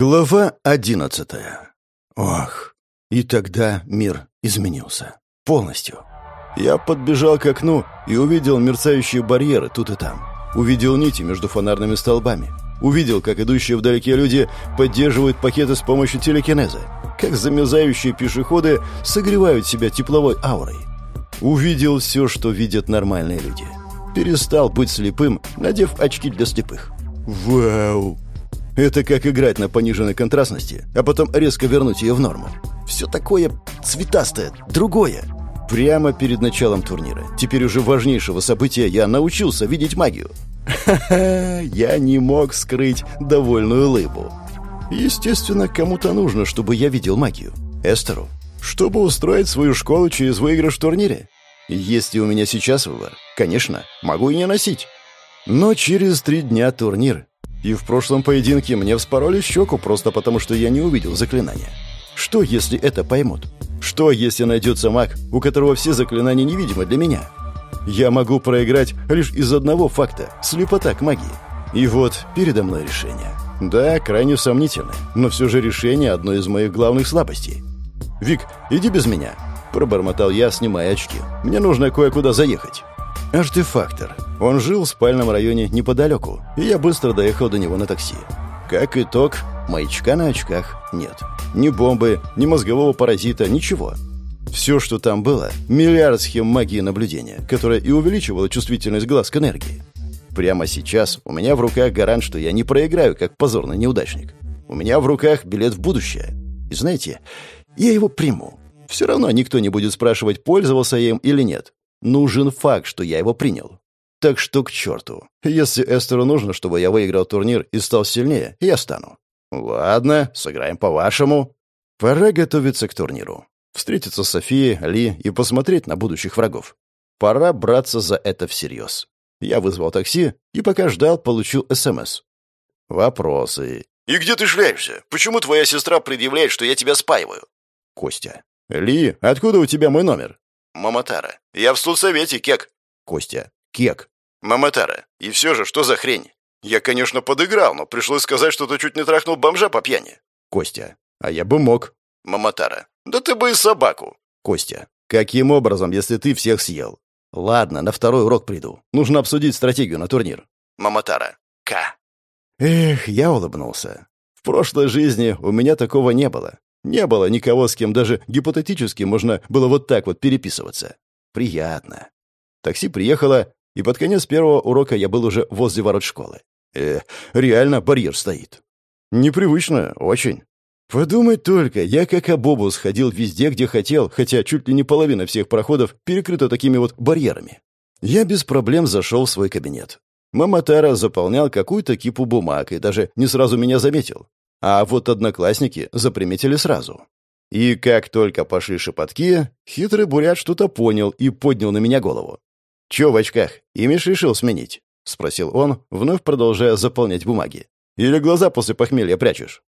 Глава одиннадцатая. Ох, и тогда мир изменился. Полностью. Я подбежал к окну и увидел мерцающие барьеры тут и там. Увидел нити между фонарными столбами. Увидел, как идущие вдалеке люди поддерживают пакеты с помощью телекинеза. Как замерзающие пешеходы согревают себя тепловой аурой. Увидел все, что видят нормальные люди. Перестал быть слепым, надев очки для слепых. Вау! Это как играть на пониженной контрастности, а потом резко вернуть ее в норму. Все такое цветастое, другое. Прямо перед началом турнира, теперь уже важнейшего события, я научился видеть магию. Я не мог скрыть довольную улыбу. Естественно, кому-то нужно, чтобы я видел магию. Эстеру. Чтобы устроить свою школу через выигрыш в турнире. Если у меня сейчас выбор, конечно, могу и не носить. Но через три дня турнир, и в прошлом поединке мне вспороли щеку просто потому, что я не увидел заклинания. Что, если это поймут? Что, если найдется маг, у которого все заклинания невидимы для меня? Я могу проиграть лишь из одного факта — слепота к магии. И вот передо мной решение. Да, крайне сомнительное, но все же решение — одной из моих главных слабостей. «Вик, иди без меня», — пробормотал я, снимая очки. «Мне нужно кое-куда заехать». Артефактор. Он жил в спальном районе неподалеку, и я быстро доехал до него на такси. Как итог, маячка на очках нет. Ни бомбы, ни мозгового паразита, ничего. Все, что там было, миллиард схем магии наблюдения, которая и увеличивала чувствительность глаз к энергии. Прямо сейчас у меня в руках гарант, что я не проиграю, как позорный неудачник. У меня в руках билет в будущее. И знаете, я его приму. Все равно никто не будет спрашивать, пользовался я им или нет. Нужен факт, что я его принял. Так что к черту. Если Эстеру нужно, чтобы я выиграл турнир и стал сильнее, я стану. Ладно, сыграем по-вашему. Пора готовиться к турниру. Встретиться с Софией, Ли и посмотреть на будущих врагов. Пора браться за это всерьез. Я вызвал такси и пока ждал, получил СМС. Вопросы. «И где ты шляешься? Почему твоя сестра предъявляет, что я тебя спаиваю?» Костя. «Ли, откуда у тебя мой номер?» Маматара. Я в студсовете, Кек. Костя. Кек. Маматара. И все же, что за хрень? Я, конечно, подыграл, но пришлось сказать, что ты чуть не трахнул бомжа по пьяни. Костя. А я бы мог. Маматара. Да ты бы и собаку. Костя. Каким образом, если ты всех съел? Ладно, на второй урок приду. Нужно обсудить стратегию на турнир. Маматара. К. Эх, я улыбнулся. В прошлой жизни у меня такого не было. Не было никого, с кем даже гипотетически можно было вот так вот переписываться. Приятно. Такси приехало, и под конец первого урока я был уже возле ворот школы. Э, реально барьер стоит. Непривычно, очень. Подумать только, я как обобус ходил везде, где хотел, хотя чуть ли не половина всех проходов перекрыта такими вот барьерами. Я без проблем зашел в свой кабинет. Мама Тара заполнял какую-то кипу бумаг и даже не сразу меня заметил. А вот одноклассники заприметили сразу. И как только пошли шепотки, хитрый бурят что-то понял и поднял на меня голову. «Чё в очках? Имидж решил сменить?» — спросил он, вновь продолжая заполнять бумаги. «Или глаза после похмелья прячешь?»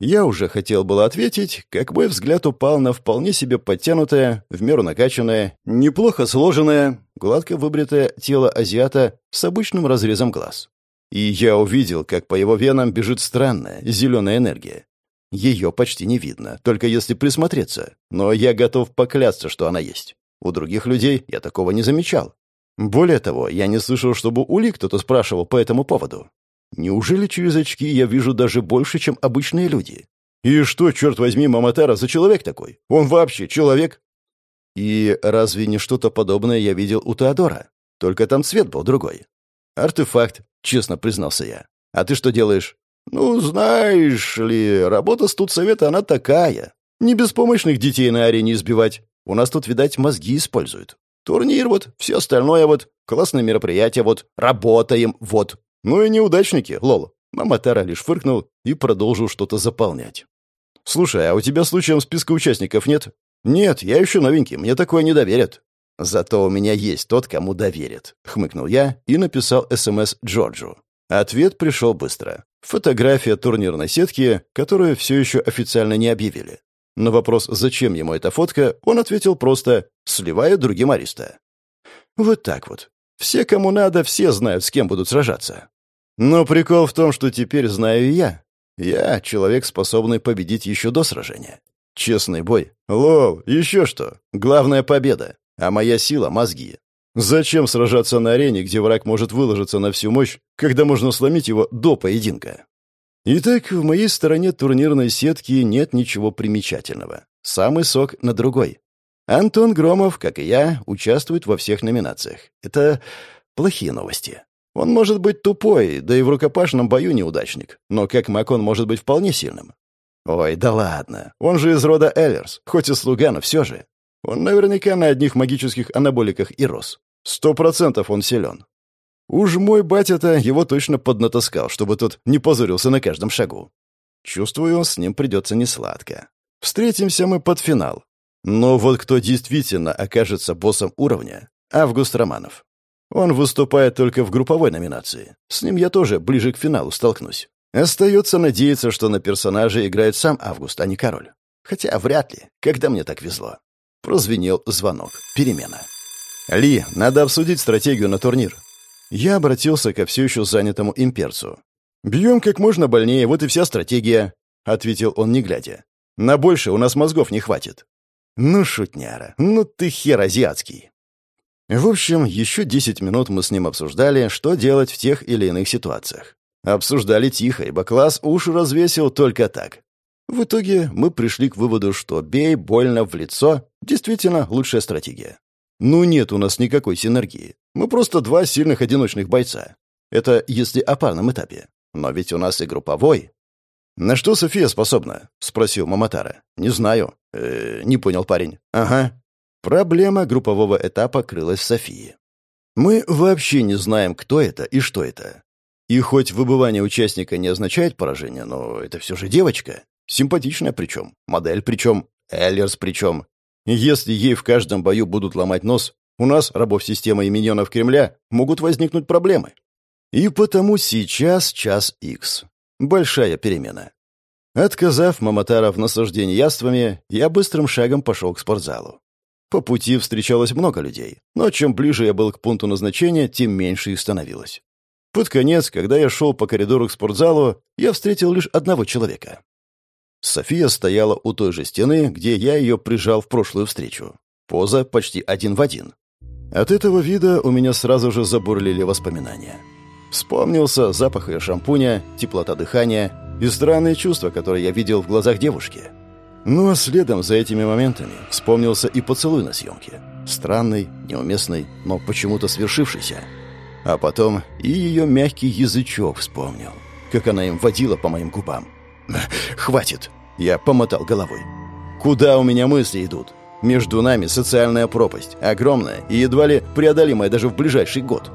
Я уже хотел было ответить, как мой взгляд упал на вполне себе подтянутое, в меру накачанное, неплохо сложенное, гладко выбритое тело азиата с обычным разрезом глаз. И я увидел, как по его венам бежит странная зеленая энергия. Ее почти не видно, только если присмотреться, но я готов поклясться, что она есть. У других людей я такого не замечал. Более того, я не слышал, чтобы у Ли кто-то спрашивал по этому поводу. Неужели через очки я вижу даже больше, чем обычные люди? И что, черт возьми, Маматара за человек такой? Он вообще человек? И разве не что-то подобное я видел у Теодора? Только там цвет был другой. Артефакт, честно признался я. «А ты что делаешь?» «Ну, знаешь ли, работа студсовета, она такая. Не беспомощных детей на арене избивать. У нас тут, видать, мозги используют. Турнир вот, все остальное вот, классное мероприятие вот, работаем вот. Ну и неудачники, лол». Мама Тара лишь фыркнул и продолжил что-то заполнять. «Слушай, а у тебя случаем списка участников нет?» «Нет, я еще новенький, мне такое не доверят». «Зато у меня есть тот, кому доверят», — хмыкнул я и написал СМС Джорджу. Ответ пришел быстро. Фотография турнирной сетки, которую все еще официально не объявили. На вопрос, зачем ему эта фотка, он ответил просто «сливаю другим ариста». Вот так вот. Все, кому надо, все знают, с кем будут сражаться. Но прикол в том, что теперь знаю я. Я — человек, способный победить еще до сражения. Честный бой. Лол, еще что? Главная победа. А моя сила — мозги. Зачем сражаться на арене, где враг может выложиться на всю мощь, когда можно сломить его до поединка? Итак, в моей стороне турнирной сетки нет ничего примечательного. Самый сок на другой. Антон Громов, как и я, участвует во всех номинациях. Это плохие новости. Он может быть тупой, да и в рукопашном бою неудачник, но как маг он может быть вполне сильным. Ой, да ладно, он же из рода Эллерс, хоть и слуга, но все же. Он наверняка на одних магических анаболиках и рос. Сто процентов он силен. Уж мой батя-то его точно поднатаскал, чтобы тот не позорился на каждом шагу. Чувствую, с ним придется несладко. Встретимся мы под финал. Но вот кто действительно окажется боссом уровня — Август Романов. Он выступает только в групповой номинации. С ним я тоже ближе к финалу столкнусь. Остается надеяться, что на персонаже играет сам Август, а не король. Хотя вряд ли, когда мне так везло. Прозвенел звонок. Перемена. «Ли, надо обсудить стратегию на турнир». Я обратился ко все еще занятому имперцу. «Бьем как можно больнее, вот и вся стратегия», — ответил он, не глядя. «На больше у нас мозгов не хватит». «Ну, шутняра, ну ты хер азиатский». В общем, еще 10 минут мы с ним обсуждали, что делать в тех или иных ситуациях. Обсуждали тихо, ибо класс уши развесил только так. В итоге мы пришли к выводу, что «бей больно в лицо» действительно лучшая стратегия. Ну нет у нас никакой синергии. Мы просто два сильных одиночных бойца. Это если о парном этапе. Но ведь у нас и групповой. «На что София способна?» — спросил Маматара. «Не знаю». Э, «Не понял парень». «Ага». Проблема группового этапа крылась Софии. Мы вообще не знаем, кто это и что это. И хоть выбывание участника не означает поражение, но это все же девочка. Симпатичная причем, модель причем, Эллерс причем. Если ей в каждом бою будут ломать нос, у нас, рабов системы и миньонов Кремля, могут возникнуть проблемы. И потому сейчас час икс. Большая перемена. Отказав Маматара в наслаждении яствами, я быстрым шагом пошел к спортзалу. По пути встречалось много людей, но чем ближе я был к пункту назначения, тем меньше их становилось. Под конец, когда я шел по коридору к спортзалу, я встретил лишь одного человека. София стояла у той же стены, где я ее прижал в прошлую встречу. Поза почти один в один. От этого вида у меня сразу же забурлили воспоминания. Вспомнился запах ее шампуня, теплота дыхания и странные чувства, которые я видел в глазах девушки. Ну а следом за этими моментами вспомнился и поцелуй на съемке. Странный, неуместный, но почему-то свершившийся. А потом и ее мягкий язычок вспомнил, как она им водила по моим губам. «Хватит!» — я помотал головой. «Куда у меня мысли идут? Между нами социальная пропасть, огромная и едва ли преодолимая даже в ближайший год.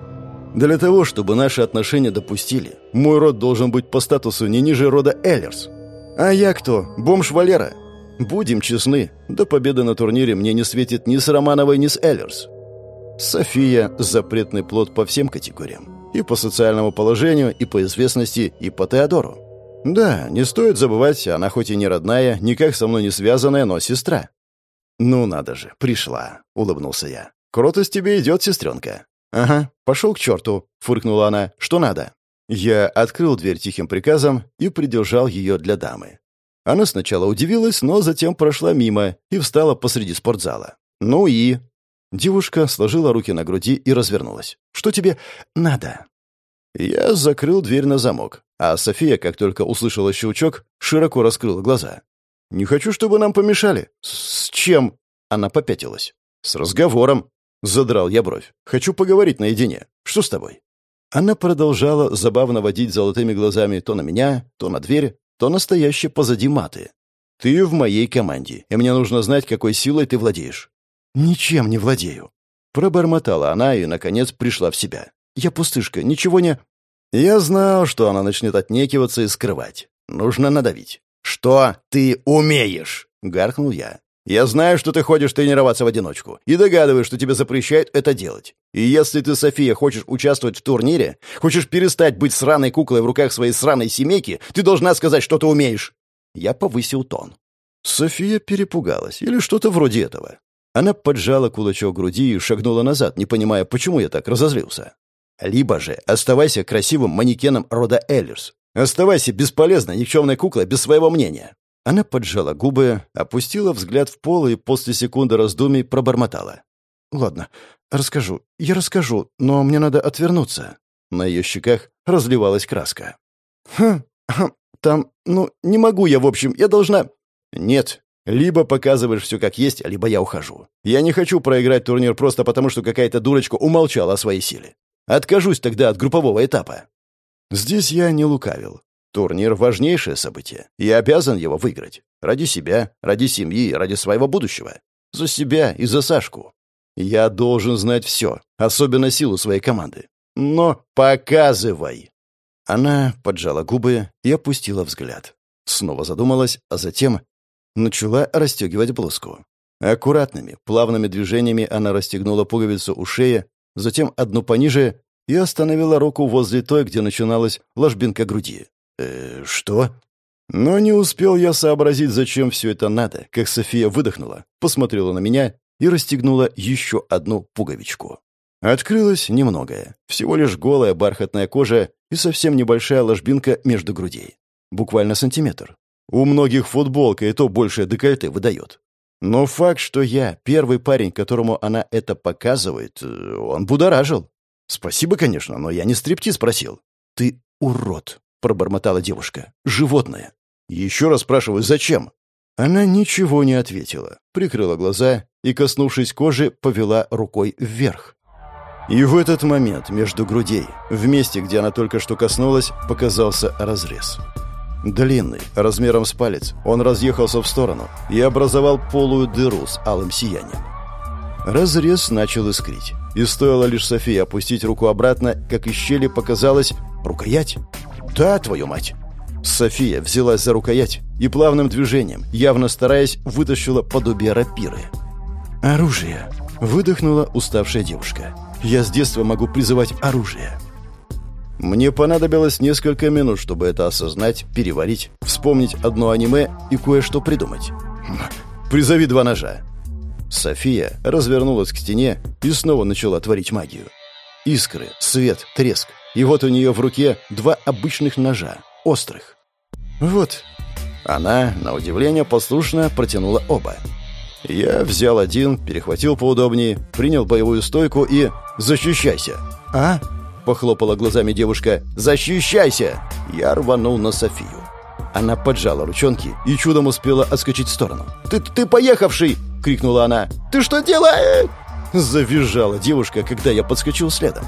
Для того, чтобы наши отношения допустили, мой род должен быть по статусу не ниже рода Эллерс. А я кто? Бомж Валера?» Будем честны, до победы на турнире мне не светит ни с Романовой, ни с Эллерс. София — запретный плод по всем категориям. И по социальному положению, и по известности, и по Теодору. Да, не стоит забывать, она хоть и не родная, никак со мной не связанная, но сестра. «Ну надо же, пришла», — улыбнулся я. «Кротость тебе идет, сестренка». «Ага, пошел к черту», — фыркнула она. «Что надо?» Я открыл дверь тихим приказом и придержал ее для дамы. Она сначала удивилась, но затем прошла мимо и встала посреди спортзала. «Ну и...» Девушка сложила руки на груди и развернулась. «Что тебе надо?» Я закрыл дверь на замок, а София, как только услышала щелчок, широко раскрыла глаза. «Не хочу, чтобы нам помешали». «С чем?» Она попятилась. «С разговором». Задрал я бровь. «Хочу поговорить наедине. Что с тобой?» Она продолжала забавно водить золотыми глазами то на меня, то на дверь, то настоящее позади маты. Ты в моей команде, и мне нужно знать, какой силой ты владеешь». «Ничем не владею». Пробормотала она и, наконец, пришла в себя. «Я пустышка, ничего не...» Я знал, что она начнет отнекиваться и скрывать. Нужно надавить. «Что ты умеешь?» — гаркнул я. «Я знаю, что ты ходишь тренироваться в одиночку, и догадываюсь, что тебе запрещают это делать. И если ты, София, хочешь участвовать в турнире, хочешь перестать быть сраной куклой в руках своей сраной семейки, ты должна сказать, что ты умеешь». Я повысил тон. София перепугалась, или что-то вроде этого. Она поджала кулачок груди и шагнула назад, не понимая, почему я так разозлился. «Либо же оставайся красивым манекеном рода Эллерс. Оставайся бесполезной, никчемной куклой без своего мнения». Она поджала губы, опустила взгляд в пол и после секунды раздумий пробормотала. «Ладно, расскажу. Я расскажу, но мне надо отвернуться». На ее щеках разливалась краска. «Хм, хм, там, ну, не могу я, в общем, я должна...» «Нет, либо показываешь все как есть, либо я ухожу. Я не хочу проиграть турнир просто потому, что какая-то дурочка умолчала о своей силе. Откажусь тогда от группового этапа». Здесь я не лукавил. Турнир — важнейшее событие. Я обязан его выиграть. Ради себя, ради семьи, ради своего будущего. За себя и за Сашку. Я должен знать все, особенно силу своей команды. Но показывай!» Она поджала губы и опустила взгляд. Снова задумалась, а затем начала расстегивать блузку. Аккуратными, плавными движениями она расстегнула пуговицу у шеи, затем одну пониже и остановила руку возле той, где начиналась ложбинка груди. «Э, что?» Но не успел я сообразить, зачем все это надо, как София выдохнула, посмотрела на меня и расстегнула еще одну пуговичку. Открылось немногое. Всего лишь голая бархатная кожа и совсем небольшая ложбинка между грудей. Буквально сантиметр. У многих футболка и то большее декольте выдает. Но факт, что я первый парень, которому она это показывает, э, он будоражил. Спасибо, конечно, но я не стриптиз просил. Ты урод, пробормотала девушка. Животное. Еще раз спрашиваю, зачем? Она ничего не ответила, прикрыла глаза и, коснувшись кожи, повела рукой вверх. И в этот момент между грудей, в месте, где она только что коснулась, показался разрез. Длинный, размером с палец, он разъехался в сторону и образовал полую дыру с алым сиянием. Разрез начал искрить, и стоило лишь Софии опустить руку обратно, как из щели показалась рукоять. «Да, твою мать!» София взялась за рукоять и плавным движением, явно стараясь, вытащила подобие рапиры. «Оружие!» — выдохнула уставшая девушка. «Я с детства могу призывать оружие». Мне понадобилось несколько минут, чтобы это осознать, переварить, вспомнить одно аниме и кое-что придумать. Хм, «Призови два ножа». София развернулась к стене и снова начала творить магию. Искры, свет, треск. И вот у нее в руке два обычных ножа, острых. «Вот». Она, на удивление, послушно протянула оба. Я взял один, перехватил поудобнее, принял боевую стойку и... «Защищайся!» «А?» — похлопала глазами девушка. «Защищайся!» Я рванул на Софию. Она поджала ручонки и чудом успела отскочить в сторону. «Ты, ты поехавший!» — крикнула она. «Ты что делаешь?» Завизжала девушка, когда я подскочил следом.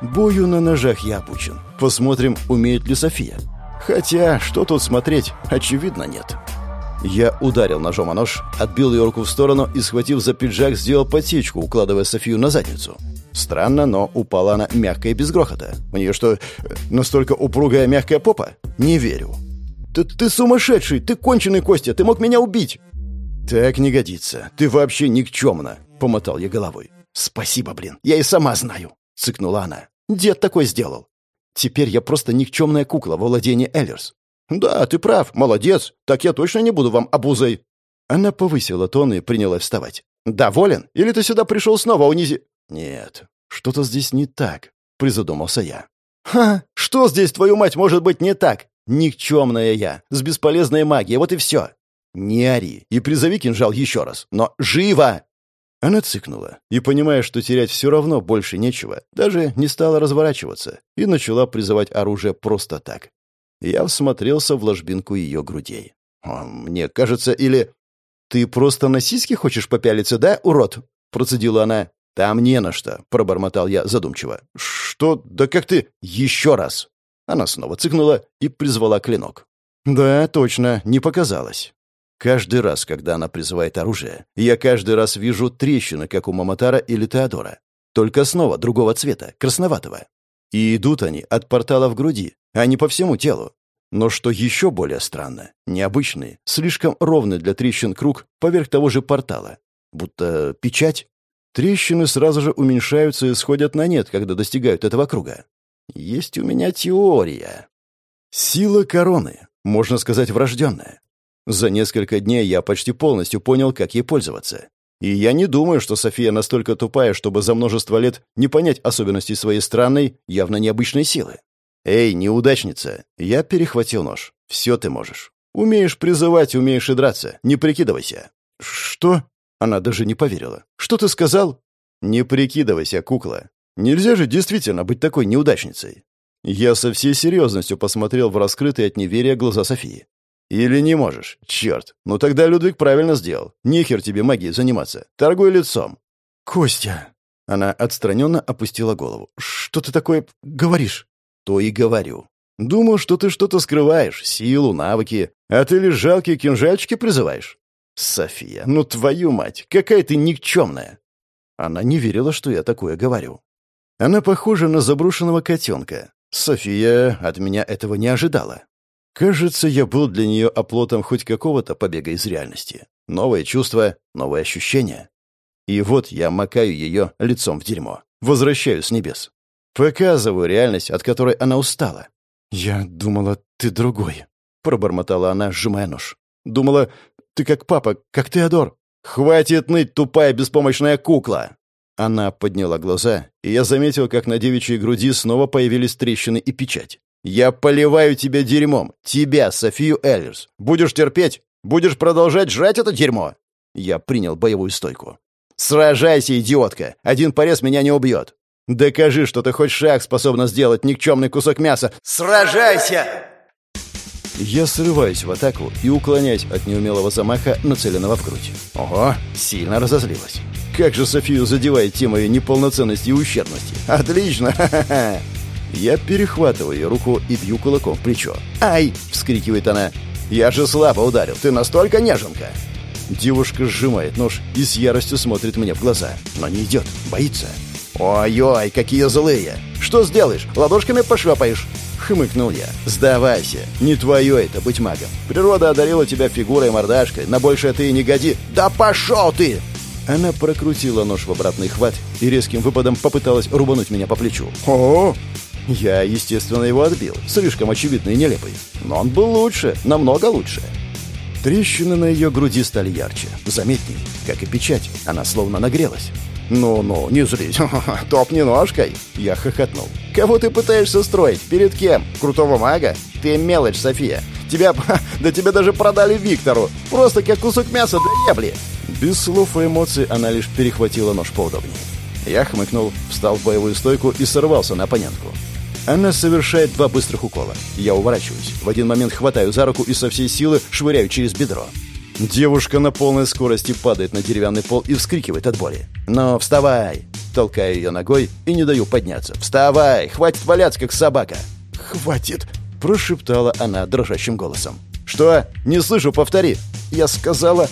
Бою на ножах я обучен. Посмотрим, умеет ли София. Хотя, что тут смотреть, очевидно, нет. Я ударил ножом о нож, отбил ее руку в сторону и, схватив за пиджак, сделал подсечку, укладывая Софию на задницу. Странно, но упала она мягко и без грохота. У нее что, настолько упругая мягкая попа? Не верю. «Ты, ты сумасшедший! Ты конченый, Костя! Ты мог меня убить!» «Так не годится. Ты вообще никчемна!» — помотал я головой. «Спасибо, блин. Я и сама знаю!» — цыкнула она. «Дед такой сделал. Теперь я просто никчемная кукла во владении Эллерс. «Да, ты прав, молодец. Так я точно не буду вам обузой». Она повысила тон и принялась вставать. «Доволен? Или ты сюда пришел снова унизи...» «Нет, что-то здесь не так», — призадумался я. «Ха! Что здесь, твою мать, может быть не так? Никчемная я, с бесполезной магией, вот и все. Не ори и призови кинжал еще раз, но живо!» Она цыкнула и, понимая, что терять все равно больше нечего, даже не стала разворачиваться и начала призывать оружие просто так. Я всмотрелся в ложбинку ее грудей. «Мне кажется, или...» «Ты просто на сиськи хочешь попялиться, да, урод?» — процедила она. «Там не на что», — пробормотал я задумчиво. «Что? Да как ты? Еще раз!» Она снова цыкнула и призвала клинок. «Да, точно, не показалось. Каждый раз, когда она призывает оружие, я каждый раз вижу трещины, как у Маматара или Теодора. Только снова другого цвета, красноватого. И идут они от портала в груди, а не по всему телу. Но что еще более странно, необычный, слишком ровный для трещин круг поверх того же портала. Будто печать. Трещины сразу же уменьшаются и сходят на нет, когда достигают этого круга. Есть у меня теория. Сила короны, можно сказать, врожденная. За несколько дней я почти полностью понял, как ей пользоваться. И я не думаю, что София настолько тупая, чтобы за множество лет не понять особенностей своей странной, явно необычной силы. «Эй, неудачница!» Я перехватил нож. «Все ты можешь. Умеешь призывать, умеешь и драться. Не прикидывайся». «Что?» Она даже не поверила. «Что ты сказал?» «Не прикидывайся, кукла. Нельзя же действительно быть такой неудачницей». Я со всей серьезностью посмотрел в раскрытые от неверия глаза Софии. «Или не можешь? Черт! Ну тогда Людвиг правильно сделал. Нехер тебе магией заниматься. Торгуй лицом». «Костя!» Она отстраненно опустила голову. «Что ты такое говоришь?» «То и говорю. Думал, что ты что-то скрываешь, силу, навыки, а ты лишь жалкие кинжальчики призываешь. София, ну твою мать, какая ты никчемная!» Она не верила, что я такое говорю. Она похожа на заброшенного котенка. София от меня этого не ожидала. Кажется, я был для нее оплотом хоть какого-то побега из реальности. Новое чувство, новые ощущения. И вот я макаю ее лицом в дерьмо. Возвращаю с небес. Показываю реальность, от которой она устала. «Я думала, ты другой», — пробормотала она, сжимая нож. «Думала, ты как папа, как Теодор». «Хватит ныть, тупая беспомощная кукла!» Она подняла глаза, и я заметил, как на девичьей груди снова появились трещины и печать. «Я поливаю тебя дерьмом! Тебя, Софию Эллерс! Будешь терпеть? Будешь продолжать жрать это дерьмо?» Я принял боевую стойку. «Сражайся, идиотка! Один порез меня не убьет! Докажи, что ты хоть шаг способна сделать, никчемный кусок мяса! Сражайся!» Я срываюсь в атаку и уклоняюсь от неумелого замаха, нацеленного в грудь. Ого, сильно разозлилась. Как же Софию задевает тема ее неполноценности и ущербности. Отлично! Я перехватываю ее руку и бью кулаком в плечо. «Ай!» — вскрикивает она. «Я же слабо ударил. Ты настолько неженка!» Девушка сжимает нож и с яростью смотрит мне в глаза. Но не идет, боится. «Ой-ой, какие злые! Что сделаешь? Ладошками пошлепаешь?» Хмыкнул я. «Сдавайся. Не твое это быть магом. Природа одарила тебя фигурой и мордашкой. На большее ты и не годи. Да пошел ты!» Она прокрутила нож в обратный хват и резким выпадом попыталась рубануть меня по плечу. «О!» Я, естественно, его отбил. Слишком очевидный и нелепый. Но он был лучше, намного лучше. Трещины на ее груди стали ярче, заметней, как и печать. Она словно нагрелась. «Ну-ну, не злись, топни ножкой!» Я хохотнул. «Кого ты пытаешься строить? Перед кем? Крутого мага? Ты мелочь, София. Тебя... Да тебя даже продали Виктору. Просто как кусок мяса для ебли!» Без слов и эмоций она лишь перехватила нож поудобнее. Я хмыкнул, встал в боевую стойку и сорвался на оппонентку. Она совершает два быстрых укола. Я уворачиваюсь. В один момент хватаю за руку и со всей силы швыряю через бедро. Девушка на полной скорости падает на деревянный пол и вскрикивает от боли. «Ну, вставай!» Толкаю ее ногой и не даю подняться. «Вставай! Хватит валяться, как собака!» «Хватит!» – прошептала она дрожащим голосом. «Что? Не слышу, повтори!» Я сказала...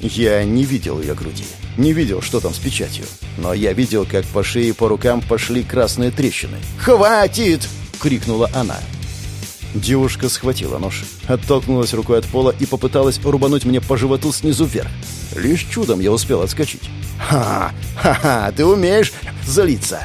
Я не видел ее груди. Не видел, что там с печатью. Но я видел, как по шее и по рукам пошли красные трещины. «Хватит!» — крикнула она. Девушка схватила нож, оттолкнулась рукой от пола и попыталась рубануть мне по животу снизу вверх. Лишь чудом я успел отскочить. «Ха! Ха-ха! Ты умеешь залиться!»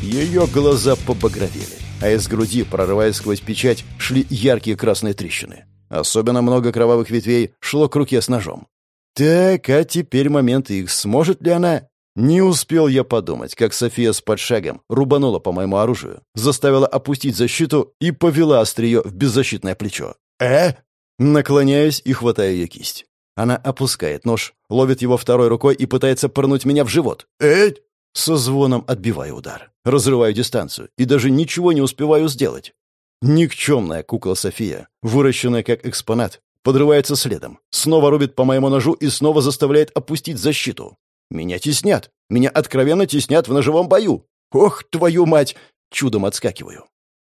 Ее глаза побагровели, а из груди, прорываясь сквозь печать, шли яркие красные трещины. Особенно много кровавых ветвей шло к руке с ножом. Так, а теперь момент их. Сможет ли она? Не успел я подумать, как София с подшагом рубанула по моему оружию, заставила опустить защиту и повела острие в беззащитное плечо. «Э?» Наклоняюсь и хватаю ее кисть. Она опускает нож, ловит его второй рукой и пытается пырнуть меня в живот. «Э?» Со звоном отбиваю удар. Разрываю дистанцию и даже ничего не успеваю сделать. Никчемная кукла София, выращенная как экспонат, подрывается следом, снова рубит по моему ножу и снова заставляет опустить защиту. Меня теснят, меня откровенно теснят в ножевом бою. Ох, твою мать! Чудом отскакиваю.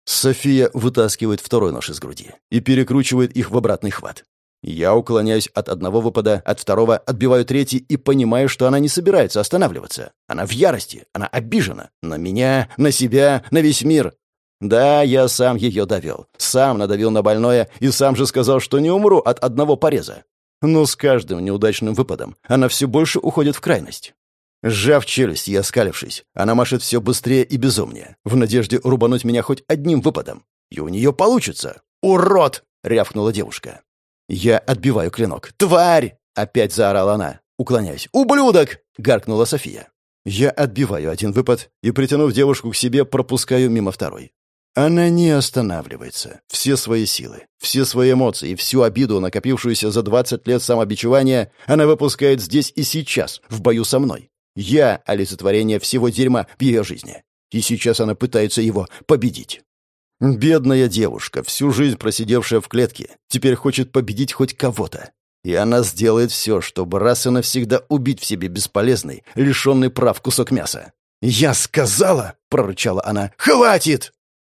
София вытаскивает второй нож из груди и перекручивает их в обратный хват. Я уклоняюсь от одного выпада, от второго отбиваю третий и понимаю, что она не собирается останавливаться. Она в ярости, она обижена. На меня, на себя, на весь мир. Да, я сам ее довел. Сам надавил на больное и сам же сказал, что не умру от одного пореза. Но с каждым неудачным выпадом она все больше уходит в крайность. Сжав челюсть и оскалившись, она машет все быстрее и безумнее, в надежде рубануть меня хоть одним выпадом. И у нее получится. «Урод!» — рявкнула девушка. Я отбиваю клинок. «Тварь!» — опять заорала она, уклоняясь. «Ублюдок!» — гаркнула София. Я отбиваю один выпад и, притянув девушку к себе, пропускаю мимо второй. Она не останавливается. Все свои силы, все свои эмоции и всю обиду, накопившуюся за 20 лет самобичевания, она выпускает здесь и сейчас, в бою со мной. Я — олицетворение всего дерьма в ее жизни. И сейчас она пытается его победить. Бедная девушка, всю жизнь просидевшая в клетке, теперь хочет победить хоть кого-то. И она сделает все, чтобы раз и навсегда убить в себе бесполезный, лишенный прав кусок мяса. «Я сказала!» — прорычала она. «Хватит!»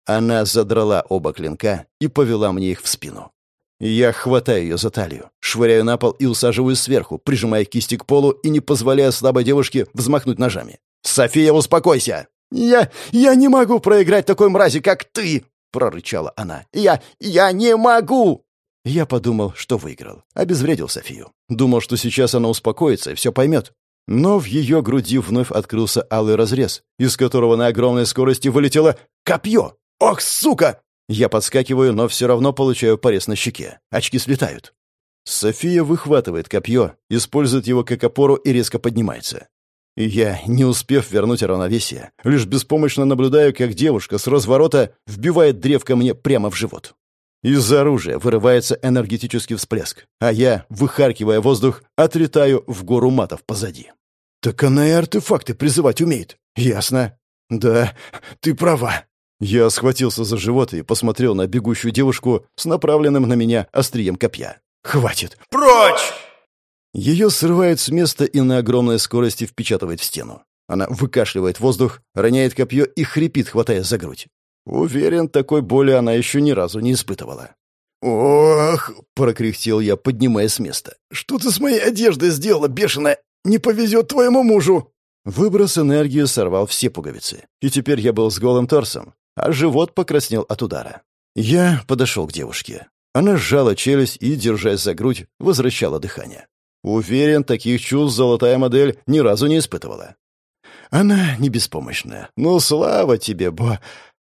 Она задрала оба клинка и повела мне их в спину. Я хватаю ее за талию, швыряю на пол и усаживаю сверху, прижимая кисти к полу и не позволяя слабой девушке взмахнуть ножами. «София, успокойся!» «Я... я не могу проиграть такой мрази, как ты!» — прорычала она. «Я... я не могу!» Я подумал, что выиграл. Обезвредил Софию. Думал, что сейчас она успокоится и все поймет. Но в ее груди вновь открылся алый разрез, из которого на огромной скорости вылетело копье. «Ох, сука!» Я подскакиваю, но все равно получаю порез на щеке. Очки слетают. София выхватывает копье, использует его как опору и резко поднимается. Я, не успев вернуть равновесие, лишь беспомощно наблюдаю, как девушка с разворота вбивает древко мне прямо в живот. Из оружия вырывается энергетический всплеск, а я, выхаркивая воздух, отлетаю в гору матов позади. «Так она и артефакты призывать умеет. Ясно. Да, ты права. Я схватился за живот и посмотрел на бегущую девушку с направленным на меня острием копья. «Хватит! Прочь!» Ее срывает с места и на огромной скорости впечатывает в стену. Она выкашливает воздух, роняет копье и хрипит, хватая за грудь. Уверен, такой боли она еще ни разу не испытывала. «Ох!» — прокряхтел я, поднимая с места. «Что ты с моей одеждой сделала, бешеная? Не повезет твоему мужу!» Выброс энергии сорвал все пуговицы, и теперь я был с голым торсом, а живот покраснел от удара. Я подошел к девушке. Она сжала челюсть и, держась за грудь, возвращала дыхание. Уверен, таких чувств золотая модель ни разу не испытывала. Она не беспомощная. Ну, слава тебе, бо...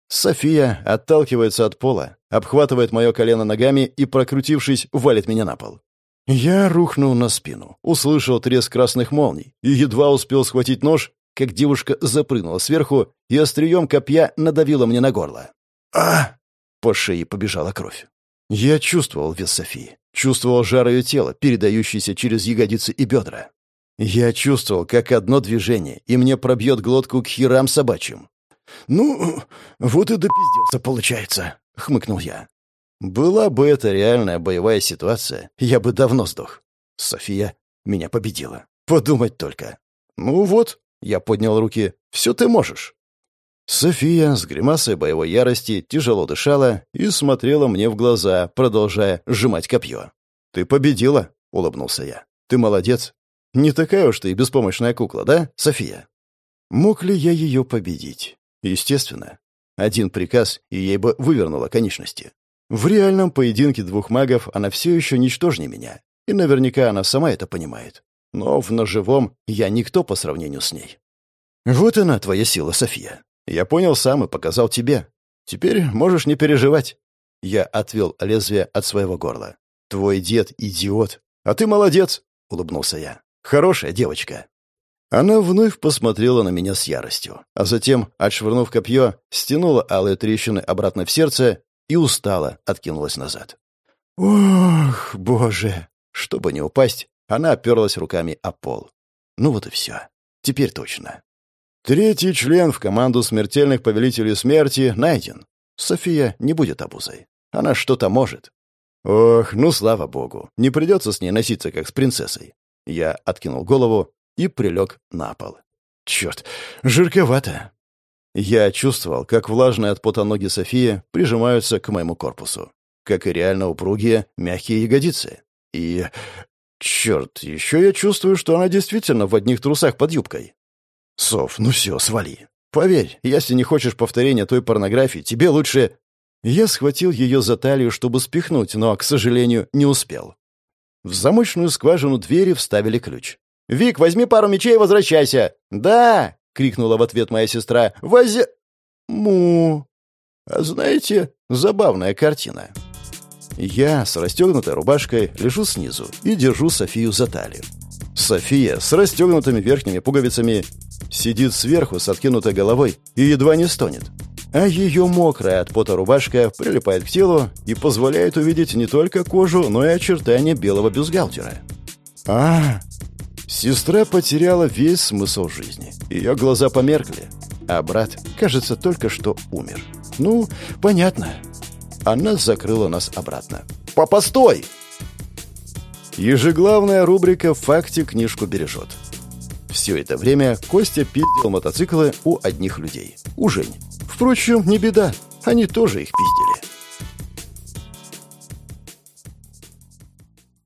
София отталкивается от пола, обхватывает мое колено ногами и, прокрутившись, валит меня на пол. Я рухнул на спину, услышал треск красных молний и едва успел схватить нож, как девушка запрыгнула сверху и острием копья надавила мне на горло. а По шее побежала кровь. Я чувствовал вес Софии, чувствовал жар ее тела, передающийся через ягодицы и бедра. Я чувствовал, как одно движение, и мне пробьет глотку к херам собачьим. «Ну, вот и допиздился, получается», — хмыкнул я. «Была бы это реальная боевая ситуация, я бы давно сдох. София меня победила. Подумать только. Ну вот, я поднял руки. «Все ты можешь». София с гримасой боевой ярости тяжело дышала и смотрела мне в глаза, продолжая сжимать копье. «Ты победила», — улыбнулся я. «Ты молодец. Не такая уж ты и беспомощная кукла, да, София?» Мог ли я ее победить? Естественно. Один приказ, и ей бы вывернуло конечности. В реальном поединке двух магов она все еще ничтожнее меня, и наверняка она сама это понимает. Но в ножевом я никто по сравнению с ней. Вот она, твоя сила, София. Я понял сам и показал тебе. Теперь можешь не переживать. Я отвел лезвие от своего горла. Твой дед — идиот. А ты молодец, — улыбнулся я. Хорошая девочка. Она вновь посмотрела на меня с яростью, а затем, отшвырнув копье, стянула алые трещины обратно в сердце и устало откинулась назад. «Ох, боже!» Чтобы не упасть, она оперлась руками о пол. Ну вот и все. Теперь точно. Третий член в команду смертельных повелителей смерти найден. София не будет обузой. Она что-то может. Ох, ну слава богу. Не придется с ней носиться, как с принцессой. Я откинул голову и прилег на пол. Черт, жирковато. Я чувствовал, как влажные от пота ноги Софии прижимаются к моему корпусу. Как и реально упругие, мягкие ягодицы. И Черт, еще я чувствую, что она действительно в одних трусах под юбкой. Соф, ну все, свали. Поверь, если не хочешь повторения той порнографии, тебе лучше... Я схватил ее за талию, чтобы спихнуть, но, к сожалению, не успел. В замочную скважину двери вставили ключ. «Вик, возьми пару мечей и возвращайся!» «Да!» — крикнула в ответ моя сестра. «Вози...» «Му...» А знаете, забавная картина. Я с расстегнутой рубашкой лежу снизу и держу Софию за талию. София с расстегнутыми верхними пуговицами сидит сверху с откинутой головой и едва не стонет. а ее мокрая от пота рубашка прилипает к телу и позволяет увидеть не только кожу, но и очертания белого бюстгальтера. а Сестра потеряла весь смысл жизни. Ее глаза померкли, а брат, кажется, только что умер. Ну, понятно. Она закрыла нас обратно. «Папа, стой!» Ежеглавная рубрика «В факте книжку бережет». Все это время Костя пиздил мотоциклы у одних людей. У Жень. Впрочем, не беда. Они тоже их пиздят.